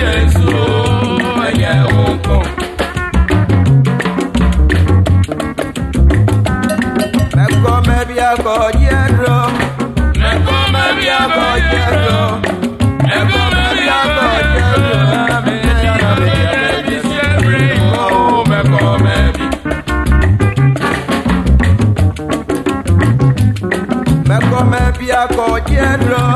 Jésù ẹ̀yẹ òkun. Mẹ́kọ́ mẹ́bí akọ yẹ dùn. Mẹ́kọ́ mẹ́bí akọ yẹ dùn. Mẹ́kọ́ mẹ́bí akọ yẹ dùn. Mẹ́kọ́ mẹ́bí akọ yẹ dùn.